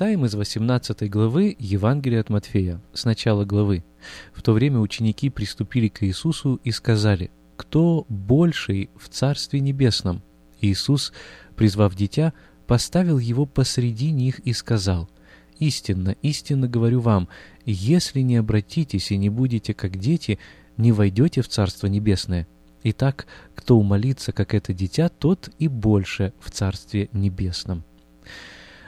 Читаем из 18 главы Евангелия от Матфея, с начала главы. В то время ученики приступили к Иисусу и сказали, «Кто больший в Царстве Небесном?» Иисус, призвав дитя, поставил его посреди них и сказал, «Истинно, истинно говорю вам, если не обратитесь и не будете как дети, не войдете в Царство Небесное. Итак, кто умолится, как это дитя, тот и больше в Царстве Небесном».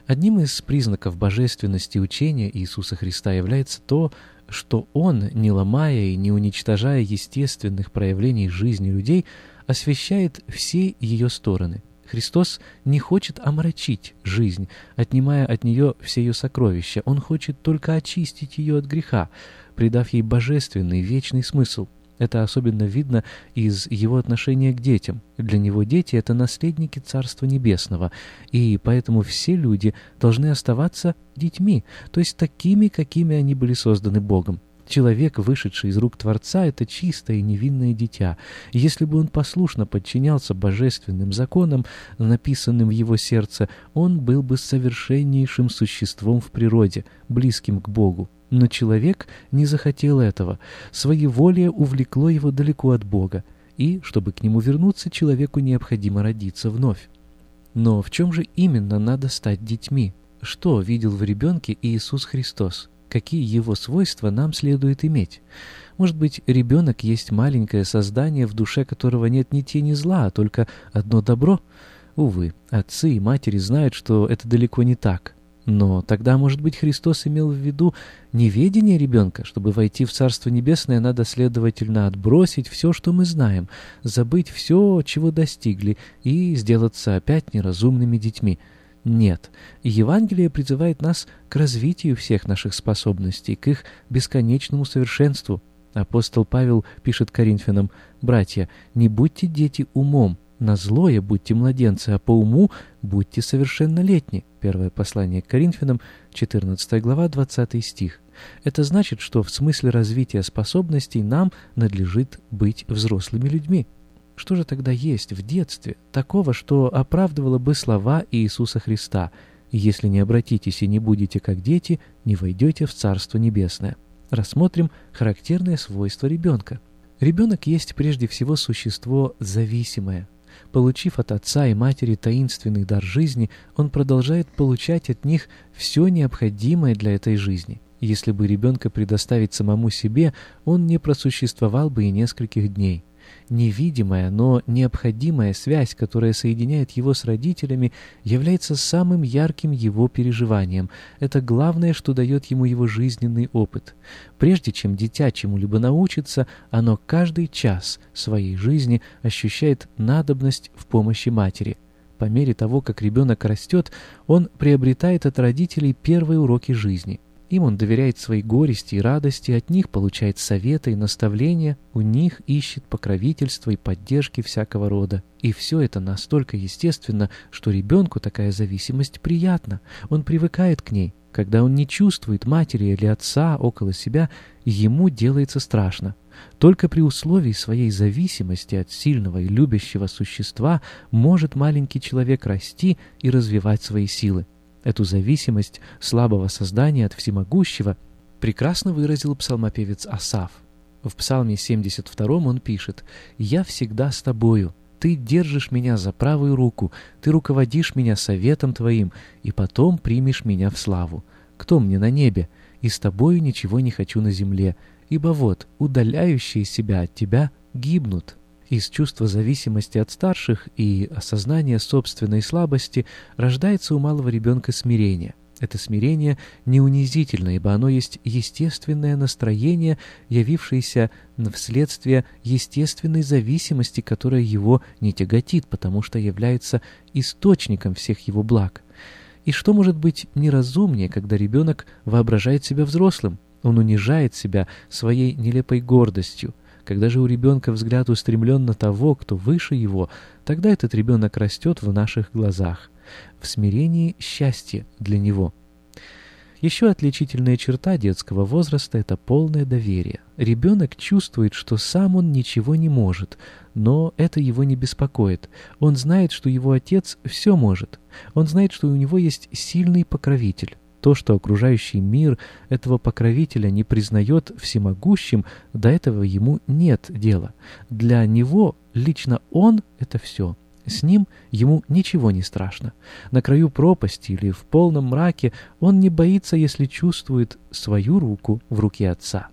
Одним из признаков божественности учения Иисуса Христа является то, что Он, не ломая и не уничтожая естественных проявлений жизни людей, освещает все ее стороны. Христос не хочет омрачить жизнь, отнимая от нее все ее сокровища. Он хочет только очистить ее от греха, придав ей божественный вечный смысл – это особенно видно из его отношения к детям. Для него дети — это наследники Царства Небесного, и поэтому все люди должны оставаться детьми, то есть такими, какими они были созданы Богом. Человек, вышедший из рук Творца, — это чистое и невинное дитя. Если бы он послушно подчинялся божественным законам, написанным в его сердце, он был бы совершеннейшим существом в природе, близким к Богу. Но человек не захотел этого. Своеволие увлекло его далеко от Бога. И, чтобы к нему вернуться, человеку необходимо родиться вновь. Но в чем же именно надо стать детьми? Что видел в ребенке Иисус Христос? Какие его свойства нам следует иметь? Может быть, ребенок есть маленькое создание, в душе которого нет ни тени зла, а только одно добро? Увы, отцы и матери знают, что это далеко не так. Но тогда, может быть, Христос имел в виду неведение ребенка. Чтобы войти в Царство Небесное, надо, следовательно, отбросить все, что мы знаем, забыть все, чего достигли, и сделаться опять неразумными детьми. Нет, Евангелие призывает нас к развитию всех наших способностей, к их бесконечному совершенству. Апостол Павел пишет Коринфянам, «Братья, не будьте дети умом, на злое будьте младенцы, а по уму будьте совершеннолетни. Первое послание к Коринфянам, 14 глава, 20 стих. Это значит, что в смысле развития способностей нам надлежит быть взрослыми людьми. Что же тогда есть в детстве такого, что оправдывало бы слова Иисуса Христа «Если не обратитесь и не будете как дети, не войдете в Царство Небесное». Рассмотрим характерные свойства ребенка. Ребенок есть прежде всего существо зависимое. Получив от отца и матери таинственный дар жизни, он продолжает получать от них все необходимое для этой жизни. Если бы ребенка предоставить самому себе, он не просуществовал бы и нескольких дней невидимая, но необходимая связь, которая соединяет его с родителями, является самым ярким его переживанием. Это главное, что дает ему его жизненный опыт. Прежде чем дитя чему-либо научится, оно каждый час своей жизни ощущает надобность в помощи матери. По мере того, как ребенок растет, он приобретает от родителей первые уроки жизни – им он доверяет свои горести и радости, от них получает советы и наставления, у них ищет покровительства и поддержки всякого рода. И все это настолько естественно, что ребенку такая зависимость приятна. Он привыкает к ней. Когда он не чувствует матери или отца около себя, ему делается страшно. Только при условии своей зависимости от сильного и любящего существа может маленький человек расти и развивать свои силы. Эту зависимость слабого создания от всемогущего прекрасно выразил псалмопевец Асав. В Псалме 72 он пишет «Я всегда с тобою, ты держишь меня за правую руку, ты руководишь меня советом твоим, и потом примешь меня в славу. Кто мне на небе? И с тобою ничего не хочу на земле, ибо вот, удаляющие себя от тебя гибнут». Из чувства зависимости от старших и осознания собственной слабости рождается у малого ребенка смирение. Это смирение не унизительно, ибо оно есть естественное настроение, явившееся вследствие естественной зависимости, которая его не тяготит, потому что является источником всех его благ. И что может быть неразумнее, когда ребенок воображает себя взрослым? Он унижает себя своей нелепой гордостью. Когда же у ребенка взгляд устремлен на того, кто выше его, тогда этот ребенок растет в наших глазах. В смирении счастье для него. Еще отличительная черта детского возраста – это полное доверие. Ребенок чувствует, что сам он ничего не может, но это его не беспокоит. Он знает, что его отец все может. Он знает, что у него есть сильный покровитель. То, что окружающий мир этого покровителя не признает всемогущим, до этого ему нет дела. Для него лично он — это все. С ним ему ничего не страшно. На краю пропасти или в полном мраке он не боится, если чувствует свою руку в руке отца.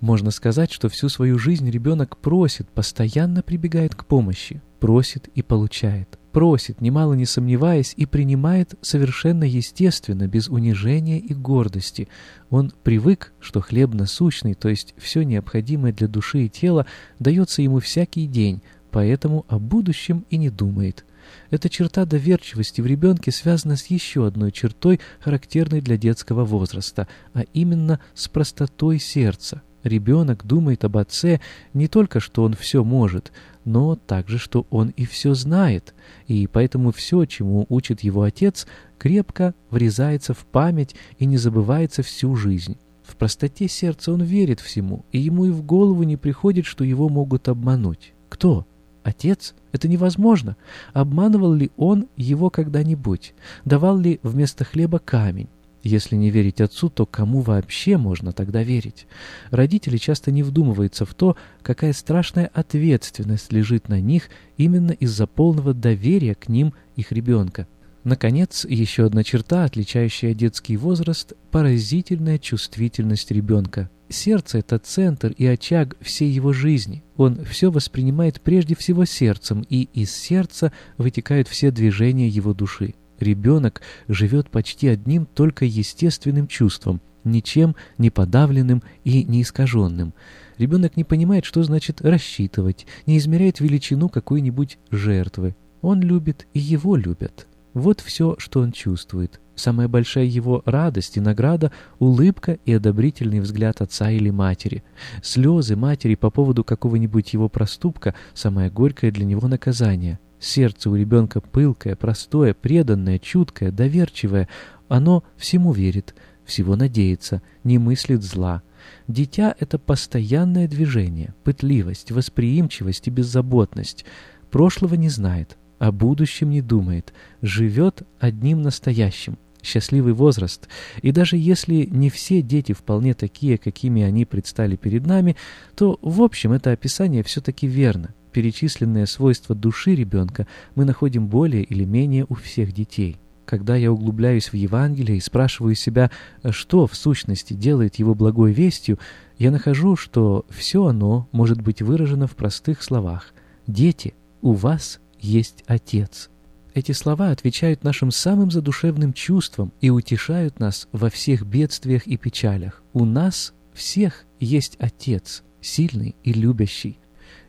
Можно сказать, что всю свою жизнь ребенок просит, постоянно прибегает к помощи, просит и получает просит, немало не сомневаясь, и принимает совершенно естественно, без унижения и гордости. Он привык, что хлеб насущный, то есть все необходимое для души и тела, дается ему всякий день, поэтому о будущем и не думает. Эта черта доверчивости в ребенке связана с еще одной чертой, характерной для детского возраста, а именно с простотой сердца. Ребенок думает об отце не только, что он все может, но также, что он и все знает, и поэтому все, чему учит его отец, крепко врезается в память и не забывается всю жизнь. В простоте сердца он верит всему, и ему и в голову не приходит, что его могут обмануть. Кто? Отец? Это невозможно. Обманывал ли он его когда-нибудь? Давал ли вместо хлеба камень? Если не верить отцу, то кому вообще можно тогда верить? Родители часто не вдумываются в то, какая страшная ответственность лежит на них именно из-за полного доверия к ним их ребенка. Наконец, еще одна черта, отличающая детский возраст – поразительная чувствительность ребенка. Сердце – это центр и очаг всей его жизни. Он все воспринимает прежде всего сердцем, и из сердца вытекают все движения его души. Ребенок живет почти одним только естественным чувством, ничем не подавленным и не искаженным. Ребенок не понимает, что значит рассчитывать, не измеряет величину какой-нибудь жертвы. Он любит, и его любят. Вот все, что он чувствует. Самая большая его радость и награда — улыбка и одобрительный взгляд отца или матери. Слезы матери по поводу какого-нибудь его проступка — самое горькое для него наказание. Сердце у ребенка пылкое, простое, преданное, чуткое, доверчивое. Оно всему верит, всего надеется, не мыслит зла. Дитя — это постоянное движение, пытливость, восприимчивость и беззаботность. Прошлого не знает, о будущем не думает, живет одним настоящим. Счастливый возраст. И даже если не все дети вполне такие, какими они предстали перед нами, то, в общем, это описание все-таки верно перечисленные свойства души ребенка мы находим более или менее у всех детей. Когда я углубляюсь в Евангелие и спрашиваю себя, что в сущности делает его благой вестью, я нахожу, что все оно может быть выражено в простых словах. «Дети, у вас есть Отец». Эти слова отвечают нашим самым задушевным чувствам и утешают нас во всех бедствиях и печалях. У нас всех есть Отец, сильный и любящий.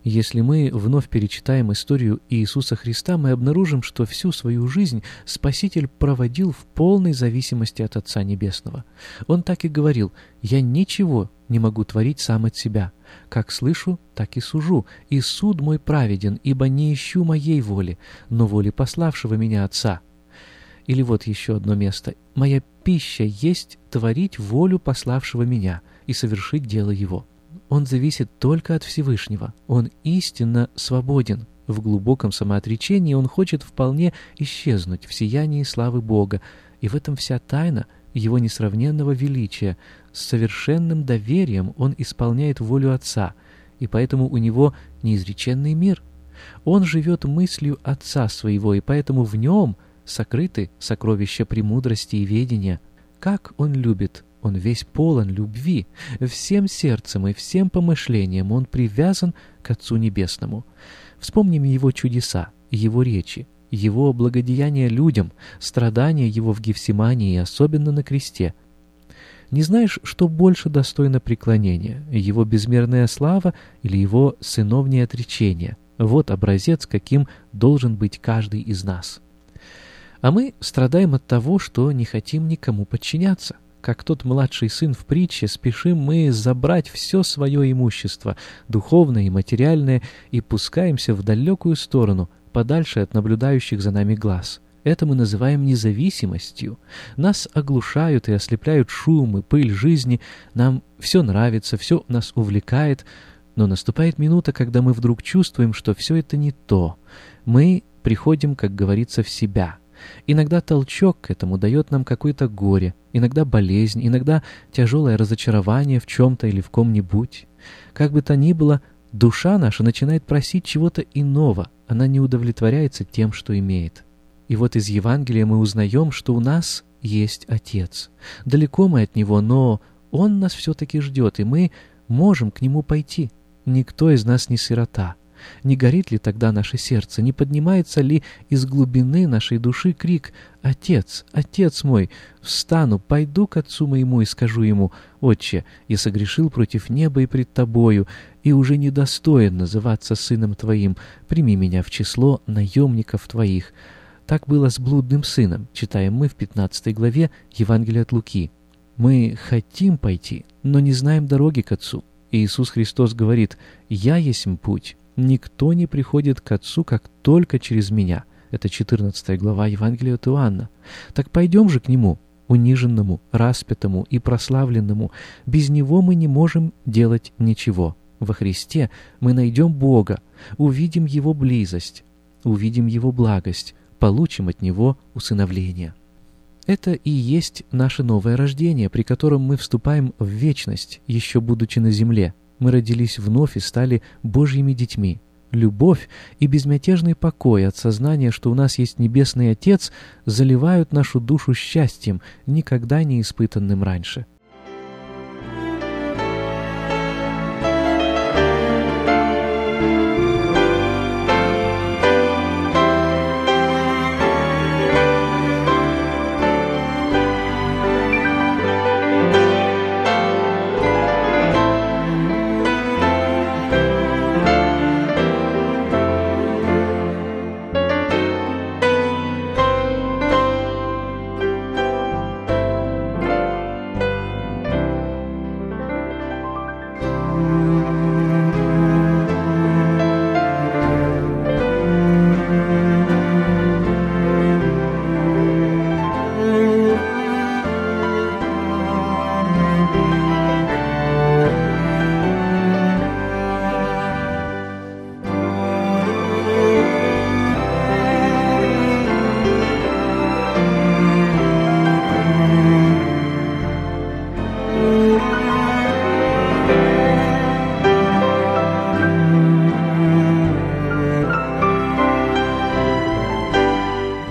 Если мы вновь перечитаем историю Иисуса Христа, мы обнаружим, что всю свою жизнь Спаситель проводил в полной зависимости от Отца Небесного. Он так и говорил «Я ничего не могу творить сам от себя. Как слышу, так и сужу, и суд мой праведен, ибо не ищу моей воли, но воли пославшего меня Отца». Или вот еще одно место. «Моя пища есть творить волю пославшего меня и совершить дело его» он зависит только от Всевышнего. Он истинно свободен. В глубоком самоотречении он хочет вполне исчезнуть в сиянии славы Бога, и в этом вся тайна его несравненного величия. С совершенным доверием он исполняет волю Отца — и поэтому у него неизреченный мир. Он живет мыслью Отца Своего, и поэтому в нем сокрыты сокровища премудрости и ведения. Как он любит! Он весь полон любви. Всем сердцем и всем помышлением он привязан к Отцу Небесному. Вспомним его чудеса, его речи, его благодеяния людям, страдания его в Гефсимании и особенно на кресте. Не знаешь, что больше достойно преклонения, его безмерная слава или его сыновнее отречение? Вот образец, каким должен быть каждый из нас. А мы страдаем от того, что не хотим никому подчиняться. Как тот младший сын в притче, спешим мы забрать все свое имущество, духовное и материальное, и пускаемся в далекую сторону, подальше от наблюдающих за нами глаз. Это мы называем независимостью. Нас оглушают и ослепляют шум и пыль жизни, нам все нравится, все нас увлекает, но наступает минута, когда мы вдруг чувствуем, что все это не то. Мы приходим, как говорится, в себя. Иногда толчок к этому дает нам какое-то горе, иногда болезнь, иногда тяжелое разочарование в чем-то или в ком-нибудь. Как бы то ни было, душа наша начинает просить чего-то иного, она не удовлетворяется тем, что имеет. И вот из Евангелия мы узнаем, что у нас есть Отец. Далеко мы от Него, но Он нас все-таки ждет, и мы можем к Нему пойти. Никто из нас не сирота. Не горит ли тогда наше сердце? Не поднимается ли из глубины нашей души крик «Отец, Отец мой, встану, пойду к Отцу моему и скажу ему, Отче, я согрешил против неба и пред Тобою, и уже недостоин называться сыном Твоим, прими меня в число наемников Твоих». Так было с блудным сыном, читаем мы в 15 главе Евангелия от Луки. Мы хотим пойти, но не знаем дороги к Отцу. Иисус Христос говорит «Я есть путь, Никто не приходит к Отцу, как только через меня. Это 14 глава Евангелия от Иоанна. Так пойдем же к Нему, униженному, распятому и прославленному. Без Него мы не можем делать ничего. Во Христе мы найдем Бога, увидим Его близость, увидим Его благость, получим от Него усыновление. Это и есть наше новое рождение, при котором мы вступаем в вечность, еще будучи на земле. Мы родились вновь и стали Божьими детьми. Любовь и безмятежный покой от сознания, что у нас есть Небесный Отец, заливают нашу душу счастьем, никогда не испытанным раньше.